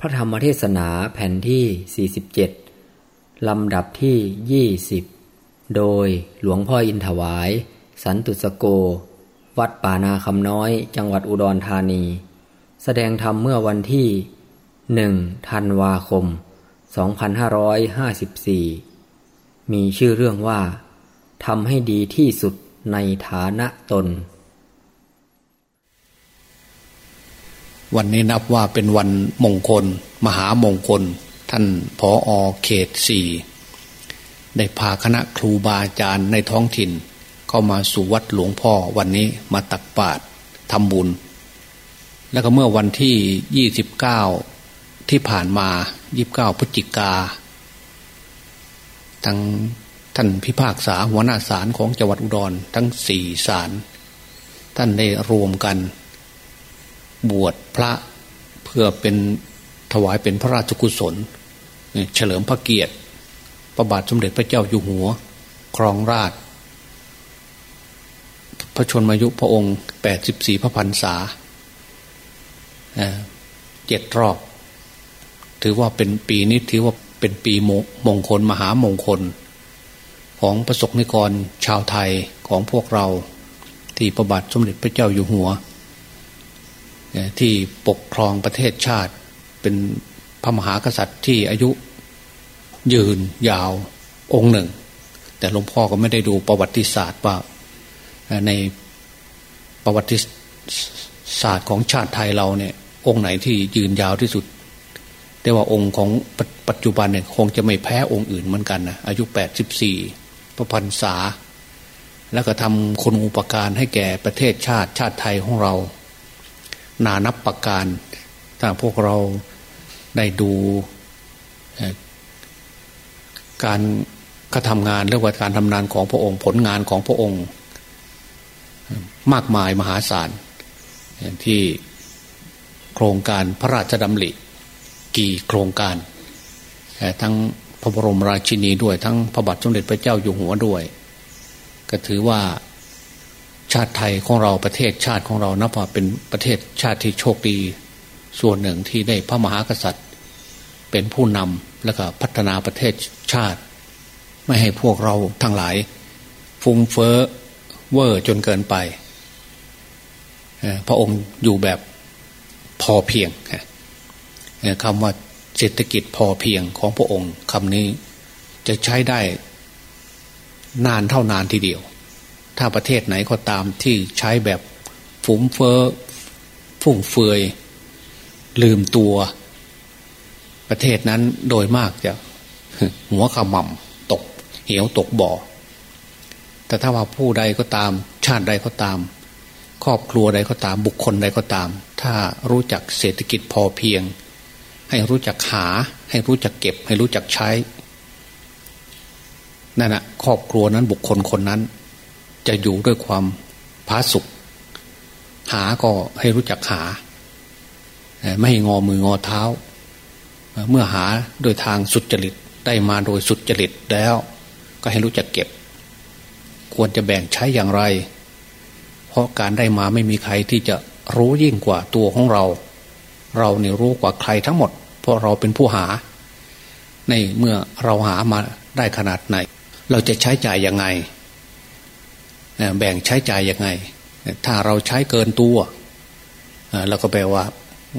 พระธรรมเทศนาแผ่นที่ 47 ลำดับที่ 20 โดยหลวงพ่ออินถวาย สันตุสโก วัดป่านาคำน้อย จังหวัดอุดรธานี แสดงธรรมเมื่อวันที่ 1 ธันวาคม 2554 มีชื่อเรื่องว่าทำให้ดีที่สุดในฐานะตน วันนี้นับว่าเป็นวันมงคล มหามงคล ท่านผออเขตสี่ได้พาคณะครูบาอาจารย์ในท้องถิ่น เข้ามาสู่วัดหลวงพ่อวันนี้มาตักบาตรทำบุญ แล้วก็เมื่อวันที่ยี่สิบเก้าที่ผ่านมายีิบเก้าพฤศจิกาทั้งท่านพิพากษาหัวหน้าศาลของจังหวัดอุดรทั้งสี่ศาลท่านได้รวมกัน บวชพระเพื่อเป็นถวายเป็นพระราชกุศล เฉลิมพระเกียรติประบาทสมเด็จพระเจ้าอยู่หัว ครองราช พระชนมายุพระองค์แปดสิบสี่พระพันษาเจ็ดรอบ ถือว่าเป็นปีนี้ถือว่าเป็นปีมงคลมหามงคล ของประสบนิกรชาวไทยของพวกเรา ที่ประบาทสมเด็จพระเจ้าอยู่หัว ที่ปกครองประเทศชาติ เป็นพระมหากษัตริย์ที่อายุยืนยาวองค์หนึ่ง แต่หลวงพ่อก็ไม่ได้ดูประวัติศาสตร์ว่าในประวัติศาสตร์ของชาติไทยเราเนี่ย องค์ไหนที่ยืนยาวที่สุด แต่ว่าองค์ของปัจจุบันเนี่ยคงจะไม่แพ้องค์อื่นเหมือนกันนะอายุแปดสิบสี่พระพันษา แล้วก็ทำคุณอุปการให้แก่ประเทศชาติชาติไทยของเรา นานับประการ ถ้าพวกเราได้ดูการกระทำงานเรียกว่าการทำงานของพระองค์ ผลงานของพระองค์ มากมายมหาศาลที่โครงการพระราชดำริกี่โครงการ ทั้งพระบรมราชินีด้วย ทั้งพระบาทสมเด็จพระเจ้าอยู่หัวด้วย ก็ถือว่า ชาติไทยของเราประเทศชาติของเรานับว่าเป็นประเทศชาติที่โชคดี ส่วนหนึ่งที่ได้พระมหากษัตริย์ เป็นผู้นำแล้วก็พัฒนาประเทศชาติ ไม่ให้พวกเราทั้งหลาย ฟุ้งเฟ้อเวอร์จนเกินไป พระองค์อยู่แบบพอเพียงคำว่าเศรษฐกิจพอเพียงของพระองค์คำนี้จะใช้ได้นานเท่านานทีเดียว ถ้าประเทศไหนก็ตามที่ใช้แบบฟุ่มเฟอ้อฟุ่มเฟือยลืมตัว ประเทศนั้นโดยมากจะ หัวขมำตก เหวตกบ่อ แต่ถ้าว่าผู้ใดก็ตาม ชาติใดก็ตาม ครอบครัวใดก็ตามบุคคลใดก็ตาม ถ้ารู้จักเศรษฐกิจพอเพียง ให้รู้จักหา ให้รู้จักเก็บ ให้รู้จักใช้นั่นแหะครอบครัวนั้นบุคคลคนนั้น จะอยู่ด้วยความผาสุกหาก็ให้รู้จักหา ไม่ให้งอมืองอเท้า เมื่อหาโดยทางสุจริตได้มาโดยสุจริตแล้ว ก็ให้รู้จักเก็บ ควรจะแบ่งใช้อย่างไร เพราะการได้มาไม่มีใครที่จะรู้ยิ่งกว่าตัวของเรา เราเนี่ยรู้กว่าใครทั้งหมด เพราะเราเป็นผู้หา ในเมื่อเราหามาได้ขนาดไหน เราจะใช้จ่ายยังไง แบ่งใช้จ่ายยังไง ถ้าเราใช้เกินตัวเราก็แปลว่า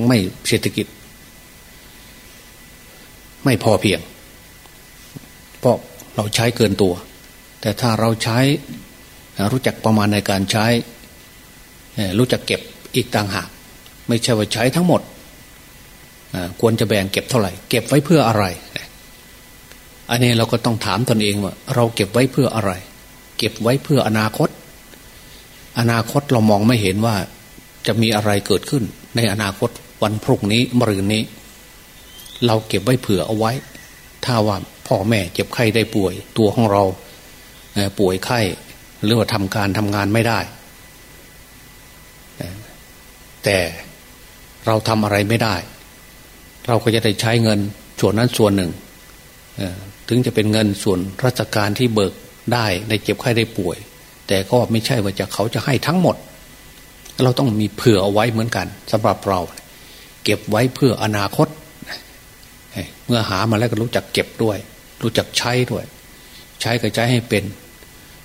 ไม่เศรษฐกิจ ไม่พอเพียง เพราะเราใช้เกินตัว แต่ถ้าเราใช้รู้จักประมาณในการใช้ รู้จักเก็บอีกต่างหาก ไม่ใช่ว่าใช้ทั้งหมด ควรจะแบ่งเก็บเท่าไหร่ เก็บไว้เพื่ออะไร อันนี้เราก็ต้องถามตนเองว่า เราเก็บไว้เพื่ออะไร เก็บไว้เพื่ออนาคต อนาคตเรามองไม่เห็นว่าจะมีอะไรเกิดขึ้น ในอนาคตวันพรุ่งนี้มรืนนี้ เราเก็บไว้เผื่อเอาไว้ ถ้าว่าพ่อแม่เจ็บไข้ได้ป่วย ตัวของเราป่วยไข้หรือว่าทำการทำงานไม่ได้ แต่เราทำอะไรไม่ได้ เราก็จะได้ใช้เงินส่วนนั้นส่วนหนึ่งถึงจะเป็นเงินส่วนราชการที่เบิก ได้ในเจ็บไข้ได้ป่วย แต่ก็ไม่ใช่ว่าจะเขาจะให้ทั้งหมด เราต้องมีเผื่อเอาไว้เหมือนกันสำหรับเรา เก็บไว้เพื่ออนาคต เมื่อหามาแล้วก็รู้จักเก็บด้วย รู้จักใช้ด้วย ใช้ก็ใช้ให้เป็น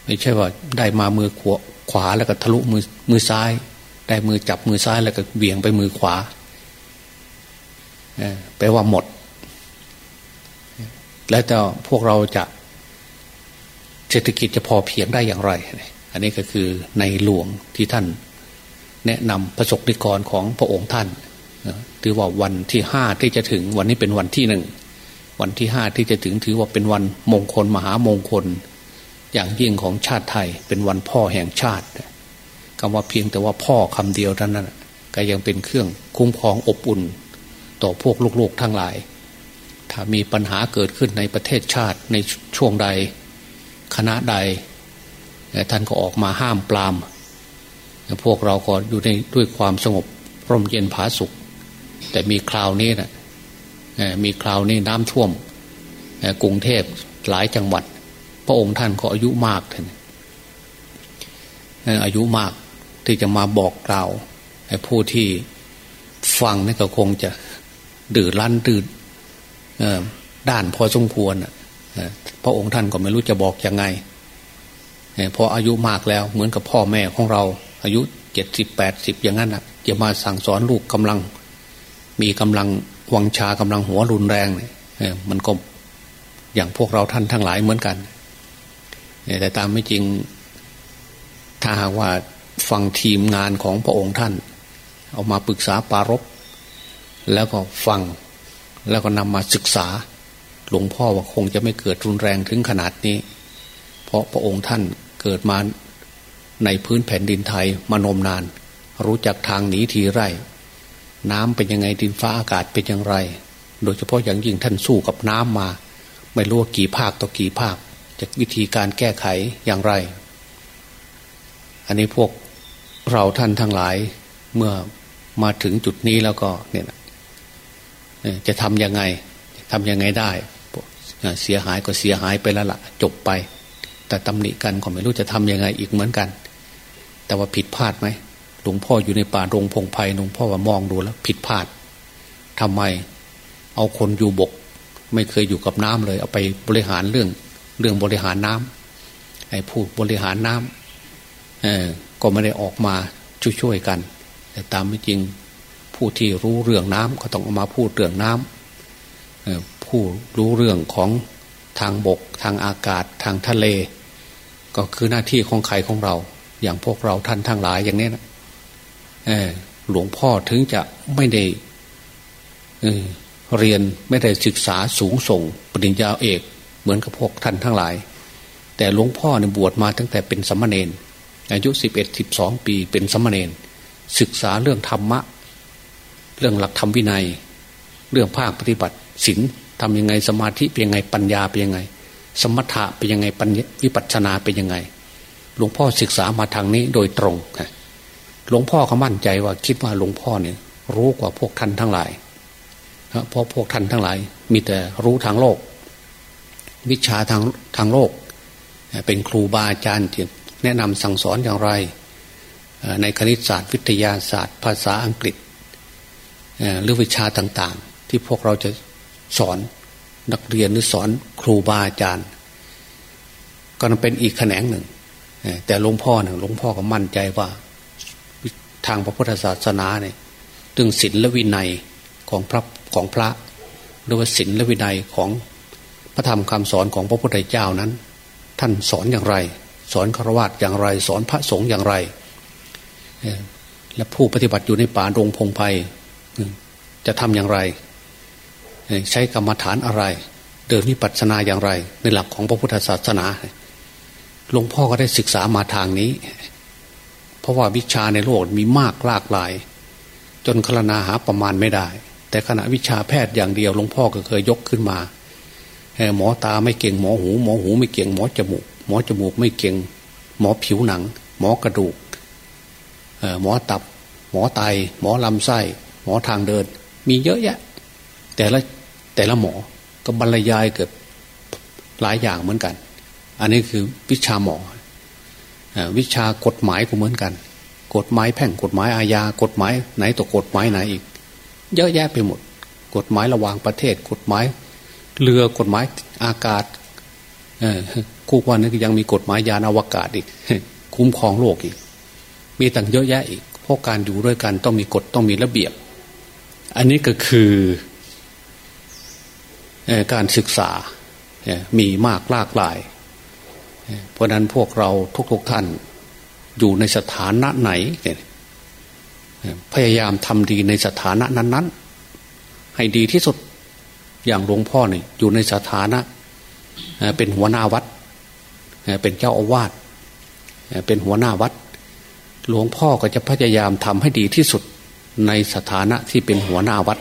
ไม่ใช่ว่าได้มามือขวาขวาแล้วก็ทะลุมือมือซ้าย ได้มือจับมือซ้ายแล้วก็เบี่ยงไปมือขวาแปลว่าหมด แล้วแต่พวกเราจะ เศรษฐกิจจะพอเพียงได้อย่างไร อันนี้ก็คือในหลวงที่ท่านแนะนำประสบนิกรของพระองค์ท่านถือว่าวันที่ห้าที่จะถึงวันนี้เป็นวันที่หนึ่งวันที่ห้าที่จะถึงถือว่าเป็นวันมงคลมหามงคล อย่างยิ่งของชาติไทย เป็นวันพ่อแห่งชาติคำว่าเพียงแต่ว่าพ่อคำเดียวเท่านั้นก็ยังเป็นเครื่องคุ้มครองอบอุ่น ต่อพวกลูกๆทั้งหลาย ถ้ามีปัญหาเกิดขึ้นในประเทศชาติในช่วงใด คณะใดท่านก็ออกมาห้ามปราม พวกเราก็อยู่ในด้วยความสงบร่มเย็นผาสุข แต่มีคราวนี้นะมีคราวนี้น้ำท่วมกรุงเทพหลายจังหวัด พระองค์ท่านก็อายุมากท่านอายุมากที่จะมาบอกกล่าวผู้ที่ฟังนี่ก็คงจะดื้อรั้นดื้อด้านพอสมควรนะ พระองค์ท่านก็ไม่รู้จะบอกยังไงพออายุมากแล้วเหมือนกับพ่อแม่ของเรา อายุเจ็ดสิบแปดสิบอย่างนั้นอะจะมาสั่งสอนลูกกำลัง มีกำลังวังชากำลังหัวรุนแรงเนี่ยมันก็อย่างพวกเราท่านทั้งหลายเหมือนกันแต่ตามไม่จริงถ้าหากว่าฟังทีมงานของพระองค์ท่าน เอามาปรึกษาปารบแล้วก็ฟังแล้วก็นำมาศึกษา หลวงพ่อว่าคงจะไม่เกิดรุนแรงถึงขนาดนี้ เพราะพระองค์ท่านเกิดมาในพื้นแผ่นดินไทยมานมนาน รู้จักทางหนีทีไร่น้ำเป็นยังไงดินฟ้าอากาศเป็นอย่างไร โดยเฉพาะอย่างยิ่งท่านสู้กับน้ำมา ไม่รู้ว่ากี่ภาคต่อกี่ภาคจะวิธีการแก้ไขอย่างไร อันนี้พวกเราท่านทั้งหลายเมื่อมาถึงจุดนี้แล้วก็เนี่ยจะทำยังไงทำยังไงได้ เสียหายก็เสียหายไปแล้วละ่ะจบไป แต่ตำหนิกันก็ไม่รู้จะทำยังไงอีกเหมือนกัน แต่ว่าผิดพลาดไหมหลวงพ่ออยู่ในป่ารงพงไพ่หลวงพ่อว่ามองดูแล้ว ผิดพลาดทำไมเอาคนอยู่บก ไม่เคยอยู่กับน้ำเลย เอาไปบริหารเรื่อง เรื่องบริหารน้ำไอ้ผู้บริหารน้ำเออก็ไม่ได้ออกมาช่วยๆกัน แต่ตามไม่จริงผู้ที่รู้เรื่องน้ำก็ต้องออกมาพูดเรื่องน้ำ ผู้รู้เรื่องของทางบก ทางอากาศทางทะเล ก็คือหน้าที่ของใครของเรา อย่างพวกเราท่านทั้งหลายอย่างนี้นะหลวงพ่อถึงจะไม่ได้เเรียนไม่ได้ศึกษาสูงส่งปริญญาเอก เหมือนกับพวกท่านทั้งหลาย แต่หลวงพ่อเนี่ยบวชมาตั้งแต่เป็นสัมมาเนนอายุสิบเอ็ดสิบสองปีเป็นสัมมาเนนศึกษาเรื่องธรรมะ เรื่องหลักธรรมวินัย เรื่องภาคปฏิบัติศีล ทำยังไงสมาธิเป็นยังไงปัญญาเป็นยังไง สมถะเป็นยังไงปัญวิปัชนาเป็นยังไง หลวงพ่อศึกษามาทางนี้โดยตรงหลวงพ่อเขามั่นใจว่าคิดว่าหลวงพ่อเนี่ย รู้กว่าพวกท่านทั้งหลายเพราะพวกท่านทั้งหลาย มีแต่รู้ทางโลก วิชาทางทางโลก เป็นครูบาอาจารย์ที่แนะนำสั่งสอนอย่างไร ในคณิตศาสตร์ วิทยาศาสตร์ ภาษาอังกฤษหรือวิชาต่างๆ ที่พวกเราจะ อนนักเรียนหรือสอนครูบาอาจารย์ ก็นันเป็นอีกแขนงหนึ่ง แต่หลวงพ่อเนี่ยหลวงพ่อก็มั่นใจว่าทางพระพุทธศาสนาเนี่ยตึงศีลและวินัยของพระของพระหรือว่าศีลและวินัยของพระธรรมคำสอนของพระพุทธเจ้านั้น ท่านสอนอย่างไร สอนฆรวาสอย่างไร สอนพระสงฆ์อย่างไร และผู้ปฏิบัติอยู่ในป่ารงพงไพ่จะทำอย่างไร ใช้กรรมฐานอะไร เดินวิปัสสนาอย่างไร ในหลักของพระพุทธศาสนาหลวงพ่อก็ได้ศึกษามาทางนี้ เพราะว่าวิชาในโลกมีมากหลากหลาย จนคลนาหาประมาณไม่ได้ แต่ขณะวิชาแพทย์อย่างเดียวหลวงพ่อก็เคยยกขึ้นมาหมอตาไม่เก่งหมอหู หมอหูไม่เก่งหมอจมูก หมอจมูกไม่เก่ง หมอผิวหนัง หมอกระดูกหมอตับ หมอไต หมอลำไส้ หมอทางเดิน มีเยอะแยะ แต่ละ แต่ละหมอก็บรรยายเกิดหลายอย่างเหมือนกัน อันนี้คือวิชาหมอ วิชากฎหมายก็เหมือนกัน กฎหมายแพ่งกฎหมายอาญากฎหมายไหนต่อกฎหมายไหนอีก เยอะแยะไปหมด กฎหมายระหว่างประเทศ กฎหมายเรือกฎหมายอากาศคู่วันนี้ยังมีกฎหมายยานอวกาศอีก คุ้มครองโลกอีก มีต่างเยอะแยะอีกเพราะการอยู่ด้วยกันต้องมีกฎต้องมีระเบียบ อันนี้ก็คือ การศึกษามีมากหลากหลาย เพราะนั้นพวกเราทุกๆทท่านอยู่ในสถานะไหน พยายามทำดีในสถานะนั้น ๆ ให้ดีที่สุดอย่างหลวงพ่อเนี่ยอยู่ในสถานะ เป็นหัวหน้าวัด เป็นเจ้าอาวาสเป็นหัวหน้าวัด หลวงพ่อก็จะพยายามทำให้ดีที่สุดในสถานะที่เป็นหัวหน้าวัด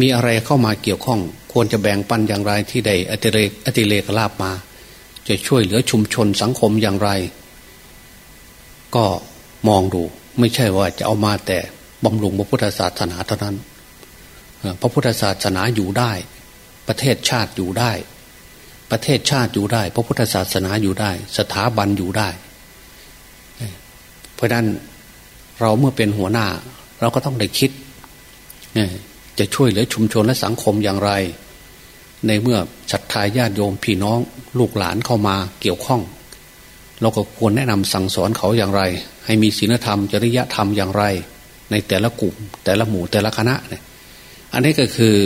มีอะไรเข้ามาเกี่ยวข้อง ควรจะแบ่งปันอย่างไรที่ได้อติเรกอติเลกลาบมา จะช่วยเหลือชุมชนสังคมอย่างไร ก็มองดู ไม่ใช่ว่าจะเอามาแต่บำรุงพระพุทธศาสนาเท่านั้นพระพุทธศาสนาอยู่ได้ ประเทศชาติอยู่ได้ ประเทศชาติอยู่ได้ พระพุทธศาสนาอยู่ได้ สถาบันอยู่ได้ เพราะนั้นเราเมื่อเป็นหัวหน้า เราก็ต้องได้คิด จะช่วยเหลือชุมชนและสังคมอย่างไร ในเมื่อศรัทธาญาติโยมพี่น้องลูกหลานเข้ามาเกี่ยวข้อง เราก็ควรแนะนำสั่งสอนเขาอย่างไร ให้มีศีลธรรมจริยธรรมอย่างไร ในแต่ละกลุ่ม แต่ละหมู่แต่ละคณะเนี่ยอันนี้ก็คือ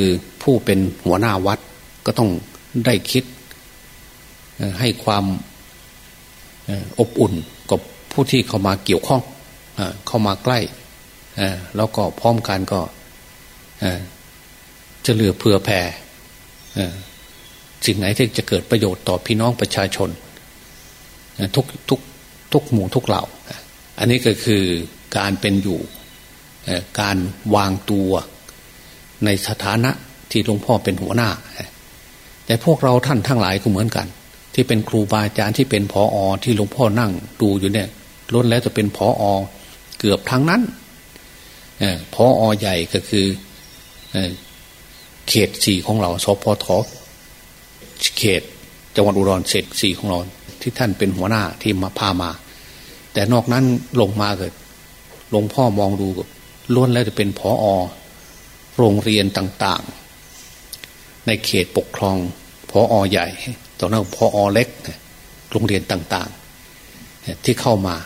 ผู้เป็นหัวหน้าวัดก็ต้องได้คิดให้ความอบอุ่นกับผู้ที่เข้ามาเกี่ยวข้องเข้ามาใกล้แล้วก็พร้อมกันก็ จะเหลือเผื่อแผ่สิ่งไหนที่จะเกิดประโยชน์ต่อพี่น้องประชาชนทุกทุกทุกหมู่ทุกเหล่า อันนี้ก็คือการเป็นอยู่การวางตัวในสถานะที่หลวงพ่อเป็นหัวหน้า แต่พวกเราท่านทั้งหลายก็เหมือนกัน ที่เป็นครูบาอาจารย์ที่เป็นผออที่หลวงพ่อนั่งดูอยู่เนี่ยล้นแล้วจะเป็นผออเกือบทั้งนั้นพออใหญ่ก็คือ เขตสี่ของเราสพทเขตจังหวัดอุดรเศษสี่ของเราที่ท่านเป็นหัวหน้าที่มาพามา แต่นอกนั้นลงมาเกิดหลวงพ่อมองดูล้วนแล้วจะเป็นผออโรงเรียนต่างๆ ในเขตปกครองพออใหญ่ตอนนั้นพออเล็ก โรงเรียนต่างๆ ที่เข้ามา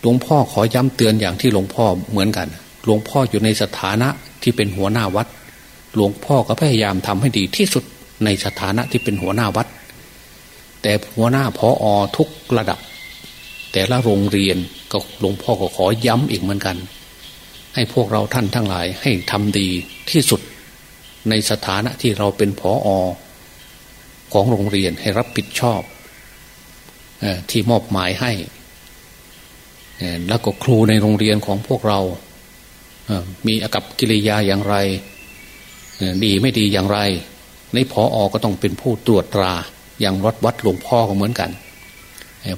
หลวงพ่อขอย้ำเตือนอย่างที่หลวงพ่อเหมือนกัน หลวงพ่ออยู่ในสถานะ ที่เป็นหัวหน้าวัด หลวงพ่อก็พยายามทำให้ดีที่สุดในสถานะที่เป็นหัวหน้าวัด แต่หัวหน้าพออทุกระดับ แต่ละโรงเรียนก็หลวงพ่อก็ขอย้ำอีกเหมือนกัน ให้พวกเราท่านทั้งหลายให้ทำดีที่สุดในสถานะที่เราเป็นผออของโรงเรียนให้รับผิดชอบที่มอบหมายให้ แล้วก็ครูในโรงเรียนของพวกเรา มีอากับกิริยาอย่างไร ดีไม่ดีอย่างไร ในพออก็ต้องเป็นผู้ตรวจตรา อย่างวัดวัดหลวงพ่อก็เหมือนกัน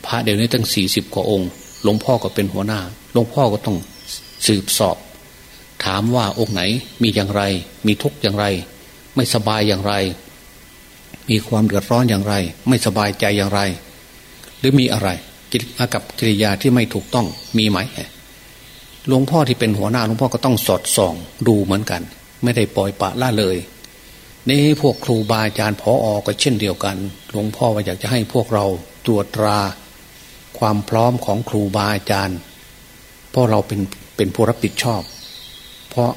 พระเดี๋ยวนี้ตั้งสี่สิบกว่าองค์ หลวงพ่อก็เป็นหัวหน้า หลวงพ่อก็ต้องสืบสอบ ถามว่าองค์ไหนมีอย่างไร มีทุกข์อย่างไร ไม่สบายอย่างไร มีความเดือดร้อนอย่างไร ไม่สบายใจอย่างไร หรือมีอะไรกิจกับกิริยาที่ไม่ถูกต้องมีไหม หลวงพ่อที่เป็นหัวหน้าหลวงพ่อก็ต้องสอดส่องดูเหมือนกัน ไม่ได้ปล่อยปะละเลยนี่พวกครูบาอาจารย์พออก็เช่นเดียวกัน หลวงพ่อว่าอยากจะให้พวกเราตรวจตรา ความพร้อมของครูบาอาจารย์เพราะเราเป็นเป็นผู้รับผิดชอบ เพราะ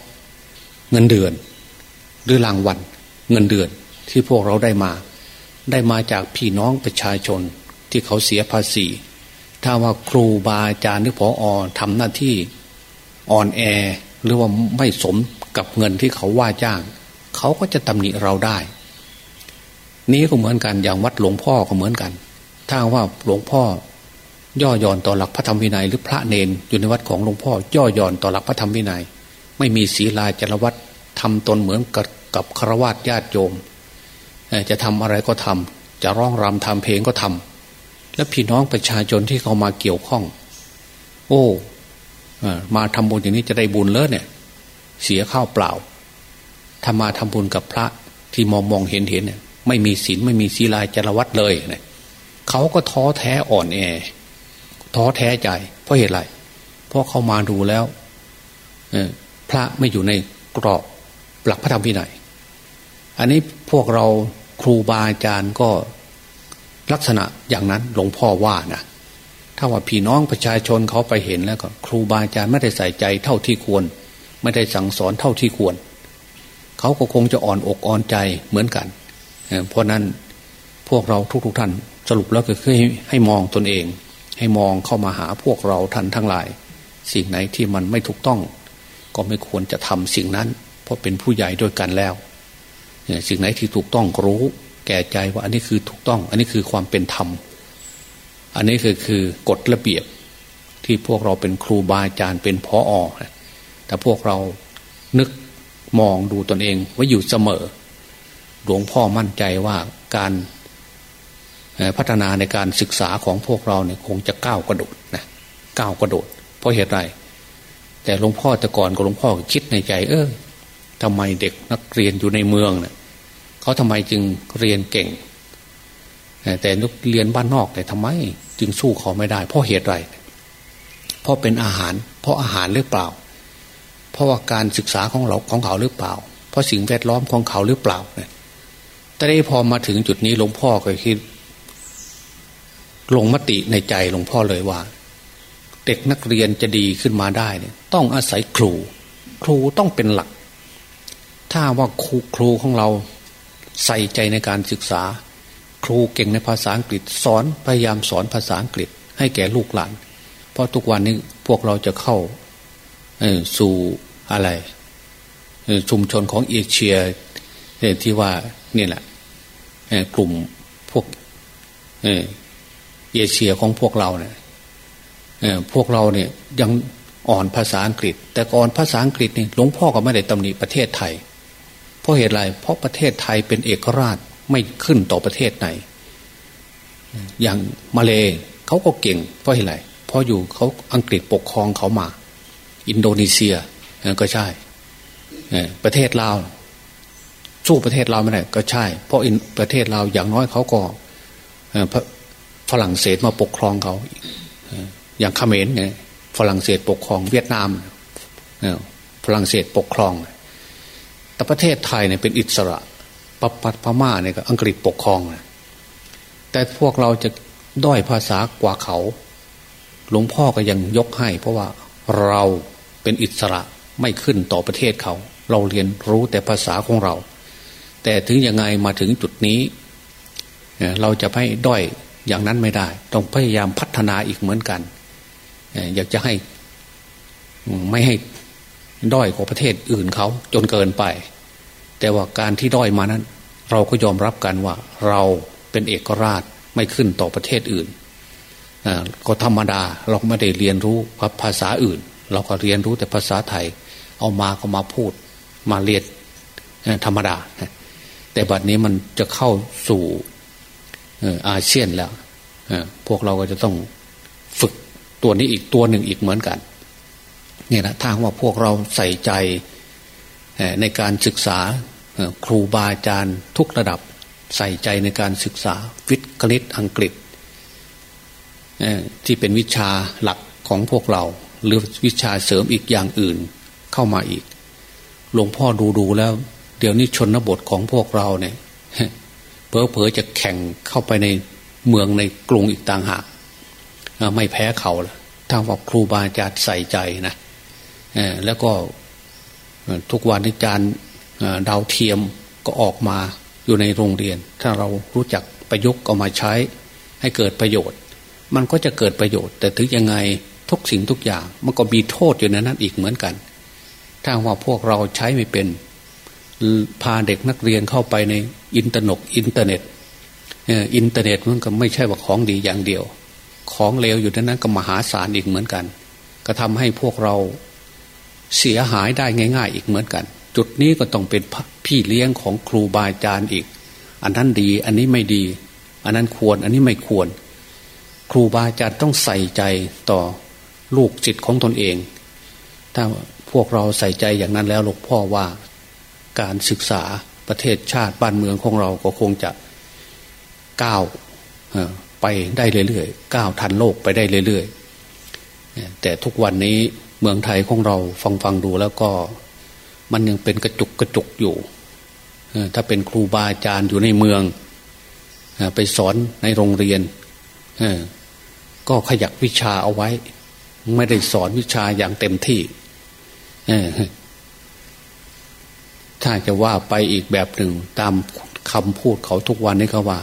เงินเดือน หรือรางวัลเงินเดือนที่พวกเราได้มา ได้มาจากพี่น้องประชาชนที่เขาเสียภาษี ถ้าว่าครูบาอาจารย์หรือพออทำหน้าที่ อ่อนแอหรือว่าไม่สมกับเงินที่เขาว่าจ้าง เขาก็จะตำหนิเราได้ นี้ก็เหมือนกันอย่างวัดหลวงพ่อก็เหมือนกัน ถ้าว่าหลวงพ่อย่อหย่อนต่อหลักพระธรรมวินัย หรือพระเนนอยู่ในวัดของหลวงพ่อย่อหย่อนต่อหลักพระธรรมวินัย ไม่มีศีลาจารวัดทำตนเหมือนกับกับครวญญาติโยมจะทำอะไรก็ทำจะร้องรำทำเพลงก็ทำและพี่น้องประชาชนที่เขามาเกี่ยวข้อง โอ้ มาทำบุญอย่างนี้จะได้บุญเลยเนี่ย เสียข้าวเปล่า ถ้ามาทำบุญกับพระที่มองมองเห็นเห็นเนี่ย ไม่มีศีลไม่มีศีลายจรวัดเลยเนี่ยเขาก็ท้อแท้อ่อนแอท้อแท้ใจ เพราะเหตุไรเพราะเขามาดูแล้วพระไม่อยู่ในกรอบหลักพระธรรมวินัยอันนี้พวกเราครูบาอาจารย์ก็ลักษณะอย่างนั้นหลวงพ่อว่านะ ถ้าว่าพี่น้องประชาชนเขาไปเห็นแล้วก็ครูบาอาจารย์ไม่ได้ใส่ใจเท่าที่ควร ไม่ได้สั่งสอนเท่าที่ควร เขาก็คงจะอ่อนอกอ่อนใจเหมือนกัน เพราะนั้นพวกเราทุกๆทท่านสรุปแล้วก็คือให้มองตนเอง ให้มองเข้ามาหาพวกเราท่านทั้งหลาย สิ่งไหนที่มันไม่ถูกต้อง ก็ไม่ควรจะทำสิ่งนั้น เพราะเป็นผู้ใหญ่ด้วยกันแล้วสิ่งไหนที่ถูกต้องรู้ แก่ใจว่าอันนี้คือถูกต้อง อันนี้คือความเป็นธรรม อันนี้คือคือกฎระเบียบที่พวกเราเป็นครูบาอาจารย์เป็นพออแต่พวกเรานึกมองดูตนเองไว่าอยู่เสมอ หลวงพ่อมั่นใจว่าการพัฒนาในการศึกษาของพวกเราเนี่ยคงจะก้าวกระโดดนะก้าวกระโดด เพราะเหตุไร แต่หลวงพ่อแต่ก่อนก็หลวงพ่อคิดในใจ เออทำไมเด็กนักเรียนอยู่ในเมืองเนี่ยเขาทำไมจึงเรียนเก่ง แต่นักเรียนบ้านนอกเนี่ยทำไม จึงสู้เขาไม่ได้ เพราะเหตุไรเพราะเป็นอาหาร เพราะอาหารหรือเปล่า เพราะว่าการศึกษาของเราของเขาหรือเปล่า เพราะสิ่งแวดล้อมของเขาหรือเปล่าเนี่ยแต่ได้พอมาถึงจุดนี้หลวงพ่อก็คิด ลงมติในใจหลวงพ่อเลยว่า เด็กนักเรียนจะดีขึ้นมาได้เนี่ย ต้องอาศัยครู ครูต้องเป็นหลัก ถ้าว่าครูครูของเราใส่ใจในการศึกษา ครูเก่งในภาษาอังกฤษสอนพยายามสอนภาษาอังกฤษให้แก่ลูกหลาน เพราะทุกวันนี้พวกเราจะเข้าสู่อะไรชุมชนของเอเชียที่ว่านี่แหละกลุ่มพวกเอเชียของพวกเราเนี่ยพวกเราเนี่ยยังอ่อนภาษาอังกฤษ แต่ก่อนภาษาอังกฤษนี่หลวงพ่อก็ไม่ได้ตำหนิประเทศไทย เพราะเหตุไรเพราะประเทศไทยเป็นเอกราช ไม่ขึ้นต่อประเทศไหน อย่างมาเลเขาก็เก่งเพราะเหตุไรเพราะอยู่เขาอังกฤษปกครองเขามา อินโดนีเซียก็ใช่ประเทศลาวสู้ประเทศเราไม่ได้ก็ใช่ เพราะประเทศเราอย่างน้อยเขาก็ฝรั่งเศสมาปกครองเขาอย่างเขมรไงฝรั่งเศสปกครองเวียดนามฝรั่งเศสปกครอง แต่ประเทศไทยเนี่ยเป็นอิสระ ปปัตพม่าเนี่ยก็อังกฤษปกครองนะแต่พวกเราจะด้อยภาษากว่าเขา หลวงพ่อก็ยังยกให้ เพราะว่าเราเป็นอิสระไม่ขึ้นต่อประเทศเขา เราเรียนรู้แต่ภาษาของเรา แต่ถึงยังไงมาถึงจุดนี้ เราจะไม่ด้อยอย่างนั้นไม่ได้ ต้องพยายามพัฒนาอีกเหมือนกัน อยากจะให้ไม่ให้ด้อยกว่าประเทศอื่นเขาจนเกินไป แต่ว่าการที่ด้อยมานั้น เราก็ยอมรับกันว่าเราเป็นเอกราชไม่ขึ้นต่อประเทศอื่นก็ธรรมดาเราไม่ได้เรียนรู้ภาษาอื่น เราก็เรียนรู้แต่ภาษาไทย เอามาก็มาพูด มาเรียนธรรมดา แต่บัดนี้มันจะเข้าสู่อาเซียนแล้วพวกเราก็จะต้องฝึกตัวนี้อีกตัวหนึ่งอีกเหมือนกัน เนี่ยนะทางว่าพวกเราใส่ใจ ในการศึกษาครูบาอาจารย์ทุกระดับใส่ใจในการศึกษาวิทย์คณิตอังกฤษที่เป็นวิชาหลักของพวกเรา หรือวิชาเสริมอีกอย่างอื่นเข้ามาอีกหลวงพ่อดูดูแล้ว เดี๋ยวนี้ชนบทของพวกเราเนี่ยเพอๆจะแข่งเข้าไปในเมืองในกรุงอีกต่างหากไม่แพ้เขาละถ้าว่าครูบาอาจารย์ใส่ใจนะแล้วก็ ทุกวันอาจารย์ดาวเทียมก็ออกมาอยู่ในโรงเรียน ถ้าเรารู้จักประยุกต์เอามาใช้ ให้เกิดประโยชน์ มันก็จะเกิดประโยชน์ แต่ถึงยังไงทุกสิ่งทุกอย่าง มันก็มีโทษอยู่ในนั้นอีกเหมือนกัน ถ้าว่าพวกเราใช้ไม่เป็น พาเด็กนักเรียนเข้าไปในอินเทอร์เน็ตอินเทอร์เน็ตอินเทอร์เน็ตมันก็ไม่ใช่ว่าของดีอย่างเดียว ของเลวอยู่ในนั้นก็มหาศาลอีกเหมือนกัน ก็ทำให้พวกเรา เสียหายได้ง่าย ๆ อีกเหมือนกัน จุดนี้ก็ต้องเป็นพี่เลี้ยงของครูบาอาจารย์อีก อันนั้นดี อันนี้ไม่ดี อันนั้นควร อันนี้ไม่ควร ครูบาอาจารย์ต้องใส่ใจต่อลูกศิษย์ของตนเอง ถ้าพวกเราใส่ใจอย่างนั้นแล้วหลวงพ่อว่าการศึกษาประเทศชาติบ้านเมืองของเราก็คงจะก้าวไปได้เรื่อยๆ ก้าวทันโลกไปได้เรื่อยๆ แต่ทุกวันนี้ เมืองไทยของเราฟังฟังดูแล้วก็มันยังเป็นกระจุกกระจุกอยู่ถ้าเป็นครูบาอาจารย์อยู่ในเมืองไปสอนในโรงเรียนก็ขยักวิชาเอาไว้ ไม่ได้สอนวิชาอย่างเต็มที่ถ้าจะว่าไปอีกแบบหนึ่งตามคำพูดเขาทุกวันนี้เขาว่า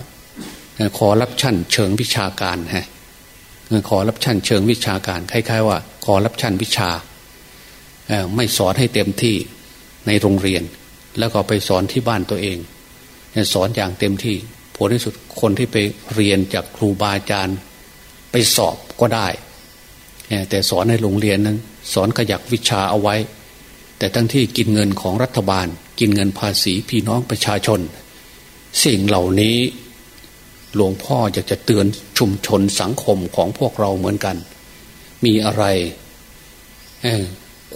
ขอรับชั่นเชิงวิชาการฮะขอรับชั่นเชิงวิชาการคล้ายๆว่า ขอรับชันวิชาไม่สอนให้เต็มที่ในโรงเรียน แล้วก็ไปสอนที่บ้านตัวเองสอนอย่างเต็มที่ ผลที่สุดคนที่ไปเรียนจากครูบาอาจารย์ไปสอบก็ได้ แต่สอนในโรงเรียนนั้น สอนขยักวิชาเอาไว้ แต่ทั้งที่กินเงินของรัฐบาล กินเงินภาษีพี่น้องประชาชน สิ่งเหล่านี้หลวงพ่ออยากจะเตือนชุมชนสังคมของพวกเราเหมือนกัน มีอะไร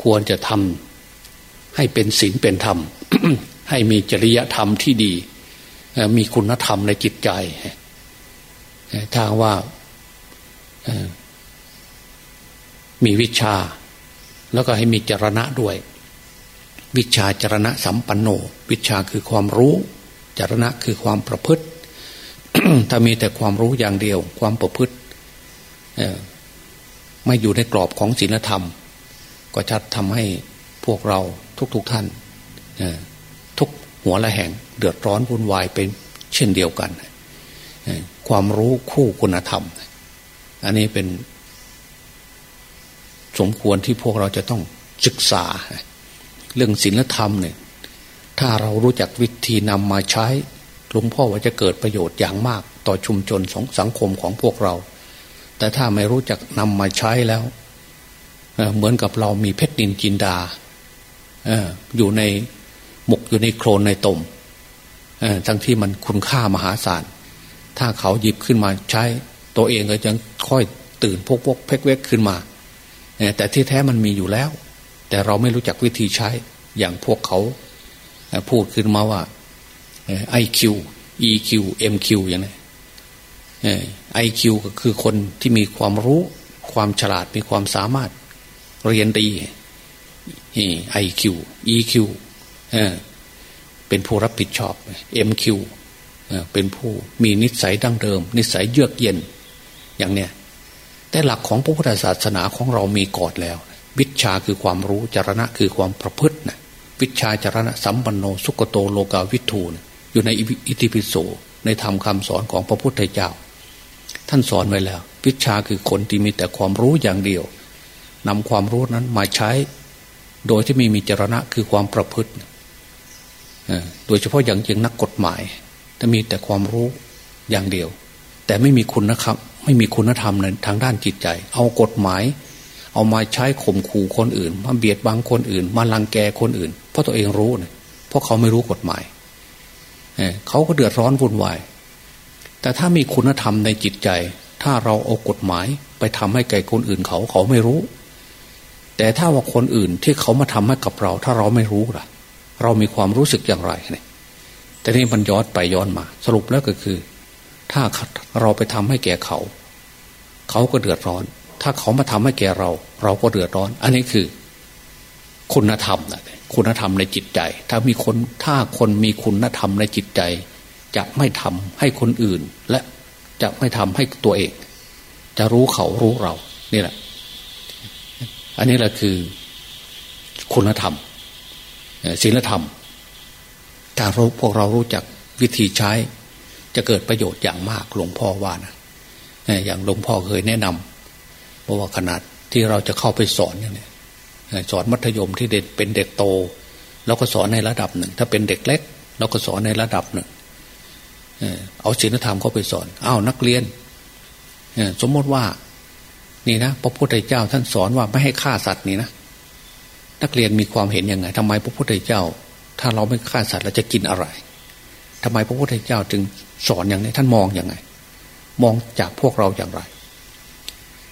ควรจะทำให้เป็นศีลเป็นธรรม ให้มีจริยธรรมที่ดี มีคุณธรรมในจิตใจถ้าว่ามีวิชา แล้วก็ให้มีจรณะด้วย วิชาจรณะสัมปันโน วิชาคือความรู้ จรณะคือความประพฤติ ถ้ามีแต่ความรู้อย่างเดียว ความประพฤติ ไม่อยู่ในกรอบของศีลธรรม ก็จะทำให้พวกเราทุกๆทท่านทุกหัวละแห่งเดือดร้อนวุ่นวายเป็นเช่นเดียวกัน ความรู้คู่คุณธรรม อันนี้เป็น สมควรที่พวกเราจะต้องศึกษา เรื่องศีลธรรมเนี่ยถ้าเรารู้จักวิธีนำมาใช้หลวงพ่อว่าจะเกิดประโยชน์อย่างมาก ต่อชุมชนสสังคมของพวกเรา แต่ถ้าไม่รู้จักนำมาใช้แล้วเหมือนกับเรามีเพชรดินจินดาอยู่ในหมกอยู่ในโครนในตมทั้งที่มันคุณค่ามหาศาล ถ้าเขาหยิบขึ้นมาใช้ ตัวเองก็ยังค่อยตื่นพกพกเพกเวกขึ้นมา แต่ที่แท้มันมีอยู่แล้ว แต่เราไม่รู้จักวิธีใช้ อย่างพวกเขาพูดขึ้นมาว่าไอคิว EQ MQ อย่างนี้ ไอคิวก็คือคนที่มีความรู้ความฉลาดมีความสามารถเรียนดีไอคิว EQ เป็นผู้รับผิดชอบ MQ เป็นผู้มีนิสัยดั้งเดิม นิสัยเยือกเย็น อย่างเนี้ยแต่หลักของพระพุทธศาสนาของเรามีกอดแล้ว วิชาคือความรู้จรณะคือความประพฤตินะวิชาจรณะสัมปันโนสุกโตโลกาวิทูนะอยู่ในอิติปิโสในธรรมคาสอนของพระพุทธเจ้า ท่านสอนไว้แล้ว วิชาคือคนที่มีแต่ความรู้อย่างเดียวนำความรู้นั้นมาใช้ โดยที่ไม่มีจรณะคือความประพฤติโดยเฉพาะอย่างยิ่งนักกฎหมายถ้ามีแต่ความรู้อย่างเดียว แต่ไม่มีคุณนะครับ ไม่มีคุณธรรมในทางด้านจิตใจ เอากฎหมาย เอามาใช้ข่มขู่คนอื่น มาเบียดบังคนอื่น มาลังแกคนอื่น เพราะตัวเองรู้เนี่ยเพราะเขาไม่รู้กฎหมายเขาก็เดือดร้อนวุ่นวาย แต่ถ้ามีคุณธรรมในจิตใจ ถ้าเราเอากฎหมายไปทำให้แก่คนอื่นเขาเขาไม่รู้ แต่ถ้าว่าคนอื่นที่เขามาทำให้กับเรา ถ้าเราไม่รู้ล่ะ เรามีความรู้สึกอย่างไรเนี่ยแต่นี่มันย้อนไปย้อนมา สรุปแล้วก็คือ ถ้าเราไปทำให้แก่เขา เขาก็เดือดร้อน ถ้าเขามาทำให้แก่เรา เราก็เดือดร้อน อันนี้คือ คุณธรรมนะคุณธรรมในจิตใจ ถ้ามีคนถ้าคนมีคุณธรรมในจิตใจ จะไม่ทำให้คนอื่น และจะไม่ทำให้ตัวเอง จะรู้เขารู้เรา นี่แหละ อันนี้แหละคือคุณธรรมศีลธรรม ถ้าพวกเรารู้จักวิธีใช้ จะเกิดประโยชน์อย่างมากหลวงพ่อว่านะอย่างหลวงพ่อเคยแนะนำเพราะว่าขนาดที่เราจะเข้าไปสอนอย่างนี้สอนมัธยมที่เด็กเป็นเด็กโตเราก็สอนในระดับหนึ่ง ถ้าเป็นเด็กเล็ก เราก็สอนในระดับหนึ่ง เอาศีลธรรมเข้าไปสอนอ้าวนักเรียนสมมติว่า นี่นะพระพุทธเจ้าท่านสอนว่าไม่ให้ฆ่าสัตว์นี่นะนักเรียนมีความเห็นยังไงทำไมพระพุทธเจ้า ถ้าเราไม่ฆ่าสัตว์เราจะกินอะไรทำไมพระพุทธเจ้าจึงสอนอย่างนี้ ท่านมองอยังไง มองจากพวกเราอย่างไร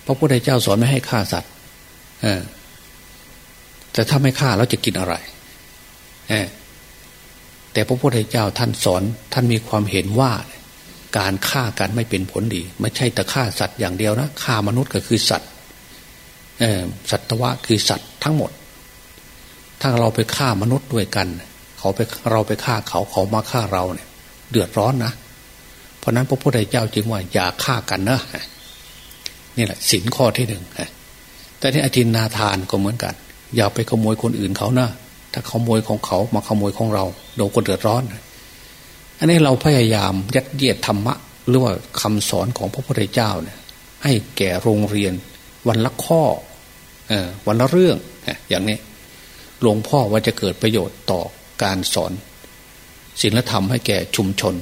พระพุทธเจ้าสอนไม่ให้ฆ่าสัตว์แต่ถ้าไม่ฆ่าแล้วจะกินอะไร แต่พระพุทธเจ้าท่านสอนท่านมีความเห็นว่า การฆ่ากันไม่เป็นผลดี ไม่ใช่แต่ฆ่าสัตว์อย่างเดียวนะฆ่ามนุษย์ก็คือสัตว์สัตวะคือสัตว์ทั้งหมด ถ้าเราไปฆ่ามนุษย์ด้วยกัน เขาไปเราไปฆ่าเขาเขามาฆ่าเราเนี่ย เดือดร้อนนะเพราะนั้นพระพุทธเจ้าจึงว่าอย่าฆ่ากันนะนี่แหละสินข้อที่หนึ่งแต่ที่อธินนาทานก็เหมือนกัน อย่าไปขโมยคนอื่นเขานะ ถ้าขโมยของเขามาขโมยของเราเราก็เดือดร้อน อันนี้เราพยายามยัดเยียดธรรมะ หรือว่าคำสอนของพระพุทธเจ้าเนี่ย ให้แก่โรงเรียน วันละข้ออวันละเรื่องอย่างนี้หลวงพ่อว่าจะเกิดประโยชน์ต่อการสอนศีลธรรมให้แก่ชุมชน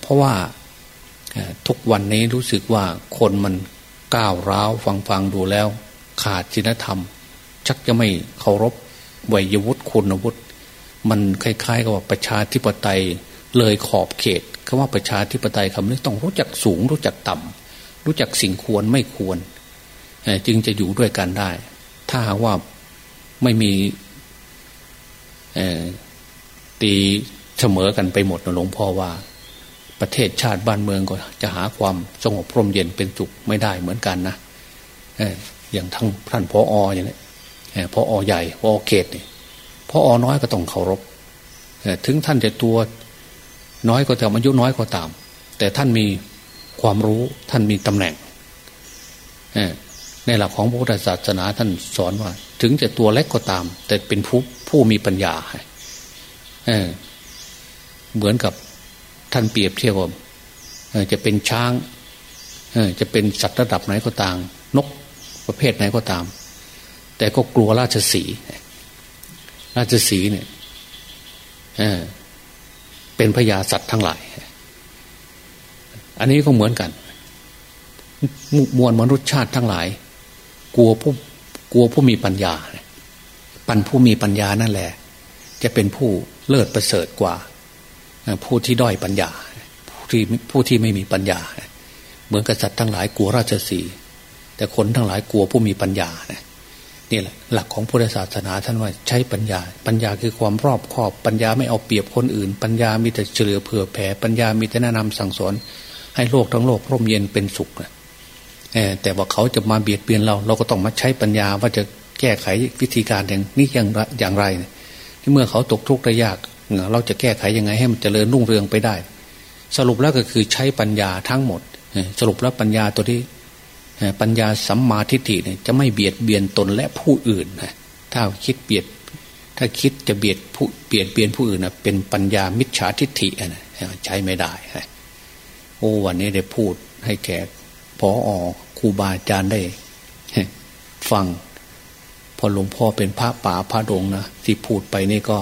เพราะว่าทุกวันนี้รู้สึกว่าคนมันก้าวร้าวฟังฟังดูแล้ว ขาดศีลธรรม ชักจะไม่เคารพ วัยวุฒิคุณวุฒิมันคล้ายๆกับว่าประชาธิปไตยเลยขอบเขตคำว่าประชาธิปไตยคำนี้ต้องรู้จักสูง รู้จักต่ำรู้จักสิ่งควรไม่ควร จึงจะอยู่ด้วยกันได้ ถ้าว่าไม่มีตีเสมอกันไปหมดนะหลวงพ่อว่า ประเทศชาติบ้านเมืองก็จะหาความสงบพร่มเย็นเป็นจุกไม่ได้เหมือนกันนะอย่างทั้งท่านพอออย่างนี้ พออใหญ่พออเขตนี่พออน้อยก็ต้องเคารพถึงท่านจะตัวน้อยก็ตามอายุน้อยก็ตาม แต่ท่านมีความรู้ท่านมีตำแหน่งในหลักของพระพุทธศาสนาท่านสอนว่า ถึงจะตัวเล็กก็ตาม แต่เป็นผู้ผู้มีปัญญาเเหมือนกับท่านเปรียบเทียบว่าจะเป็นช้างจะเป็นสัตว์ระดับไหนก็ตาม นกประเภทไหนก็ตาม แต่ก็กลัวราชสีราชสีเนี่ยเป็นพญาสัตว์ทั้งหลาย อันนี้ก็เหมือนกัน มวลมนุษยชาติทั้งหลาย กลัวผู้กลัวผู้มีปัญญา ปันผู้มีปัญญานั่นแหละ จะเป็นผู้เลิศประเสริฐกว่า ผู้ที่ด้อยปัญญา ผู้ที่ผู้ที่ไม่มีปัญญา เหมือนกษัตริย์ทั้งหลายกลัวราชสี แต่คนทั้งหลายกลัวผู้มีปัญญานี่ นี่แหละหลักของพุทธศาสนาท่านว่าใช้ปัญญา ปัญญาคือความรอบคอบ ปัญญาไม่เอาเปรียบคนอื่น ปัญญามีแต่เฉลือเผื่อแผ่ปัญญามีแต่แนะนำสั่งสอน ให้โลกทั้งโลกร่มเย็นเป็นสุขนะแต่ว่าเขาจะมาเบียดเบียนเรา เราก็ต้องมาใช้ปัญญาว่าจะแก้ไขวิธีการอย่างนี้อย่างอย่างไรที่เมื่อเขาตกทุกข์ได้ยาก เราจะแก้ไขยังไงให้มันเจริญรุ่งเรืองไปได้ สรุปแล้วก็คือใช้ปัญญาทั้งหมด สรุปแล้วปัญญาตัวที่ ปัญญาสัมมาทิฏฐิเนี่ยจะไม่เบียดเบียนตนและผู้อื่นนะถ้าคิดเบียด ถ้าคิดจะเบียดผู้เบียดเบียนผู้อื่นนะเป็นปัญญามิจฉาทิฏฐินะใช้ไม่ได้โอ้วันนี้ได้พูดให้แก่พออครูบาอาจารย์ได้ ฟังพอหลวงพ่อเป็นพระป่าพระดงนะที่พูดไปนี่ก็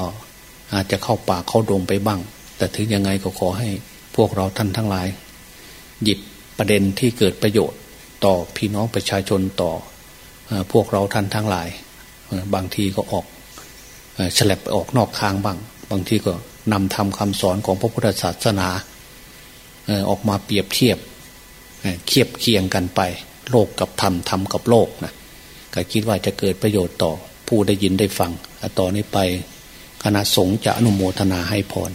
อาจจะเข้าป่าเข้าดงไปบ้าง แต่ถึงยังไงก็ขอให้พวกเราท่านทั้งหลาย หยิบประเด็นที่เกิดประโยชน์ ต่อพี่น้องประชาชนต่อพวกเราท่านทั้งหลาย บางทีก็ออกฉลับออกนอกทางบ้าง บางทีก็นำทำคำสอนของพระพุทธศาสนาออกมาเปรียบเทียบเคียบเคียงกันไป โลกกับธรรมธรรมกับโลกนะก็คิดว่าจะเกิดประโยชน์ต่อผู้ได้ยินได้ฟังต่อนนี้ไปคณะสงฆ์จะอนุโมทนาให้พร